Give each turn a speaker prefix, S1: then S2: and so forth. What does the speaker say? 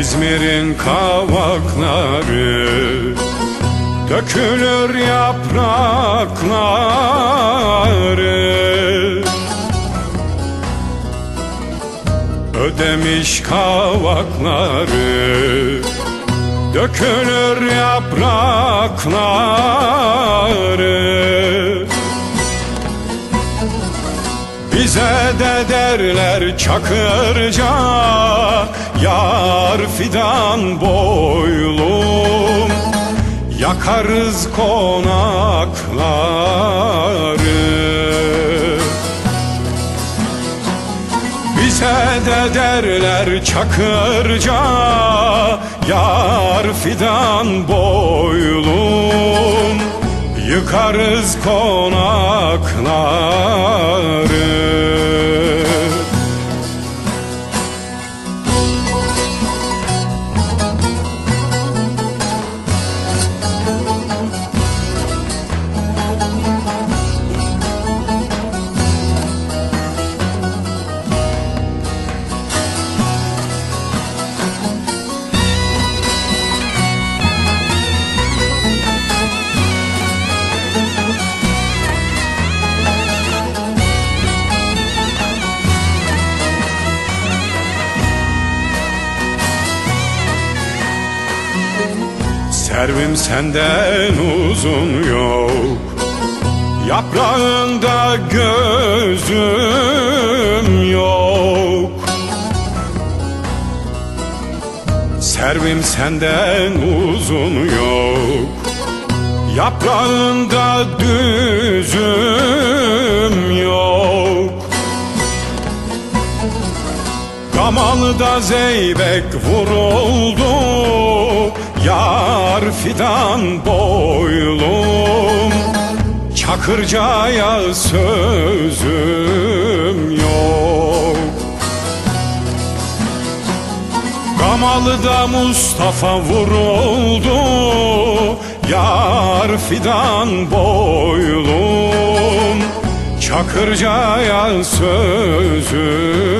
S1: İzmir'in kavakları Dökülür yaprakları. Ödemiş kavakları Dökülür yaprakları. Bize de derler çakırca Yar fidan boylum Yakarız konakları. Bize de derler çakırca Yar fidan boylum Yıkarız konakları Servim senden uzun yok. Yaprağında gözüm yok. Servim senden uzun yok. Yaprağında düzüm yok. Gamalı'da zeybek vuruldu fidan boylum. Çakırcaya sözüm yok. Gamalı'da Mustafa vuruldu. Yar fidan boylum. Çakırcaya sözüm